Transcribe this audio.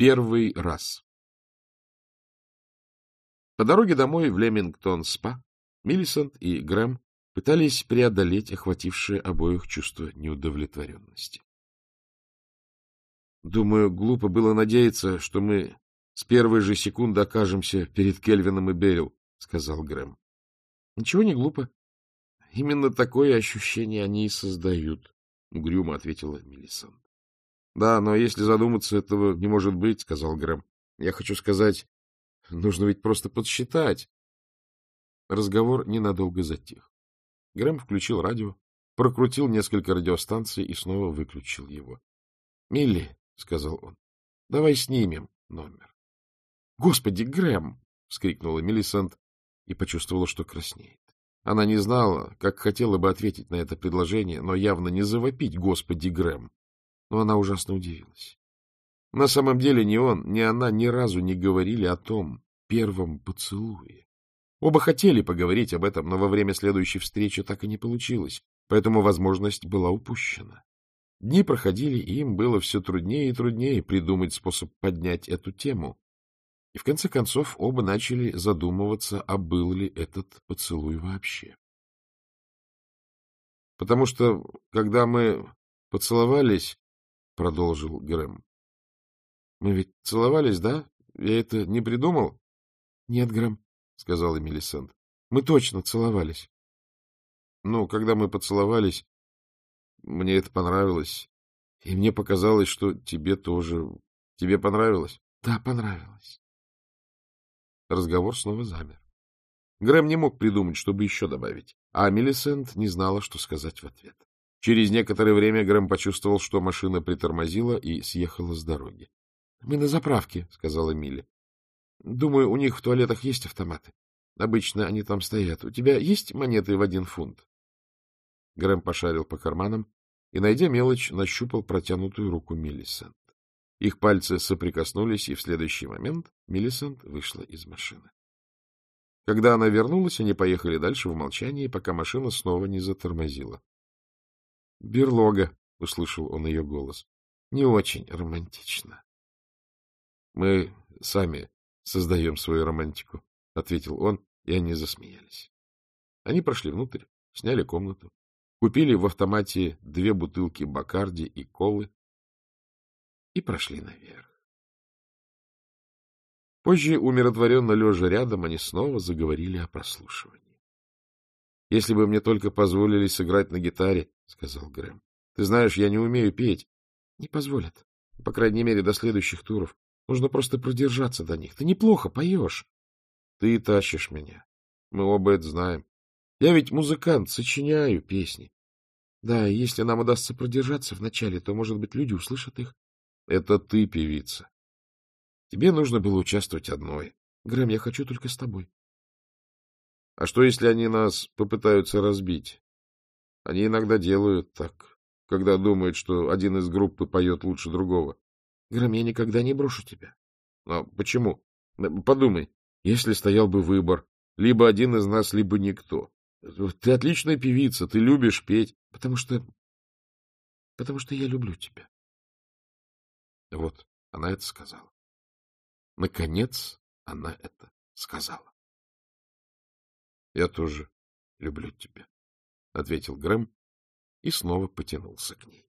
Первый раз. По дороге домой в Лемингтон-спа Миллисент и Грэм пытались преодолеть охватившее обоих чувство неудовлетворенности. — Думаю, глупо было надеяться, что мы с первой же секунды окажемся перед Кельвином и Берил, — сказал Грэм. — Ничего не глупо. Именно такое ощущение они и создают, — угрюмо ответила Миллисент. — Да, но если задуматься, этого не может быть, — сказал Грэм. — Я хочу сказать, нужно ведь просто подсчитать. Разговор ненадолго затих. Грэм включил радио, прокрутил несколько радиостанций и снова выключил его. — Милли, — сказал он, — давай снимем номер. — Господи, Грэм! — вскрикнула Миллисент и почувствовала, что краснеет. Она не знала, как хотела бы ответить на это предложение, но явно не завопить «Господи, Грэм!» Но она ужасно удивилась. На самом деле ни он, ни она ни разу не говорили о том первом поцелуе. Оба хотели поговорить об этом, но во время следующей встречи так и не получилось, поэтому возможность была упущена. Дни проходили, и им было все труднее и труднее придумать способ поднять эту тему. И в конце концов оба начали задумываться, а был ли этот поцелуй вообще. — Потому что, когда мы поцеловались, — продолжил Грэм, — мы ведь целовались, да? Я это не придумал? — Нет, Грэм, — сказала Мелисент. — Мы точно целовались. — Ну, когда мы поцеловались, мне это понравилось. И мне показалось, что тебе тоже... Тебе понравилось? — Да, понравилось. Разговор снова замер. Грэм не мог придумать, чтобы еще добавить, а Миллисент не знала, что сказать в ответ. Через некоторое время Грэм почувствовал, что машина притормозила и съехала с дороги. — Мы на заправке, — сказала Милли. — Думаю, у них в туалетах есть автоматы. Обычно они там стоят. У тебя есть монеты в один фунт? Грэм пошарил по карманам и, найдя мелочь, нащупал протянутую руку Миллисент. Их пальцы соприкоснулись, и в следующий момент Миллисент вышла из машины. Когда она вернулась, они поехали дальше в молчании, пока машина снова не затормозила. — Берлога, — услышал он ее голос, — не очень романтично. — Мы сами создаем свою романтику, — ответил он, и они засмеялись. Они прошли внутрь, сняли комнату, купили в автомате две бутылки Бакарди и колы, и прошли наверх. Позже, умиротворенно лежа рядом, они снова заговорили о прослушивании. — Если бы мне только позволили сыграть на гитаре, — сказал Грэм. — Ты знаешь, я не умею петь. — Не позволят. По крайней мере, до следующих туров. Нужно просто продержаться до них. Ты неплохо поешь. — Ты тащишь меня. Мы оба это знаем. Я ведь музыкант, сочиняю песни. Да, и если нам удастся продержаться вначале, то, может быть, люди услышат их. Это ты певица. Тебе нужно было участвовать одной. Грэм, я хочу только с тобой. А что, если они нас попытаются разбить? Они иногда делают так, когда думают, что один из группы поет лучше другого. Грэм, я никогда не брошу тебя. Но почему? Подумай, если стоял бы выбор, либо один из нас, либо никто. Ты отличная певица, ты любишь петь, потому что... потому что я люблю тебя. Вот, она это сказала. Наконец она это сказала. — Я тоже люблю тебя, — ответил Грэм и снова потянулся к ней.